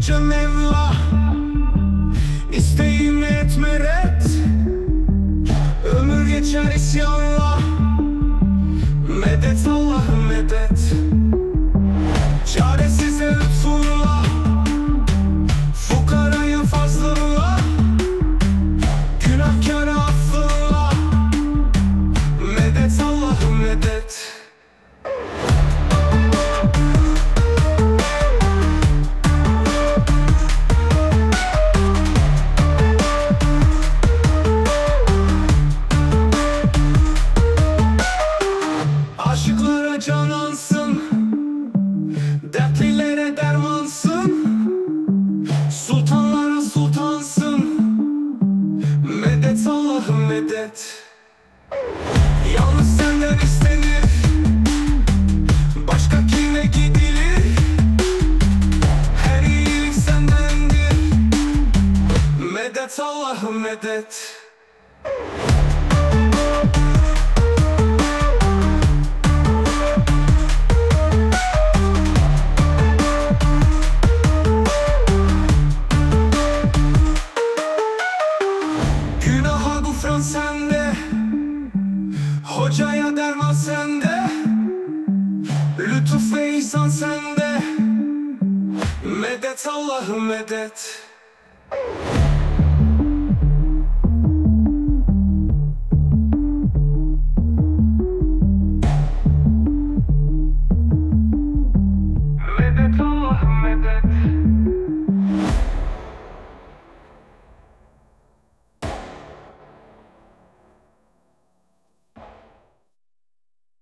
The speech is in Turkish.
Geneva İsteğim Allah'ım medet. Yalnız senden istenir. Başka kime gidilir? Her iyilik sendendir. Medet Allah'ım medet Gufran sende. Hocaya derman sende. Lütuf ve ihsan sende. Medet Allah'ım medet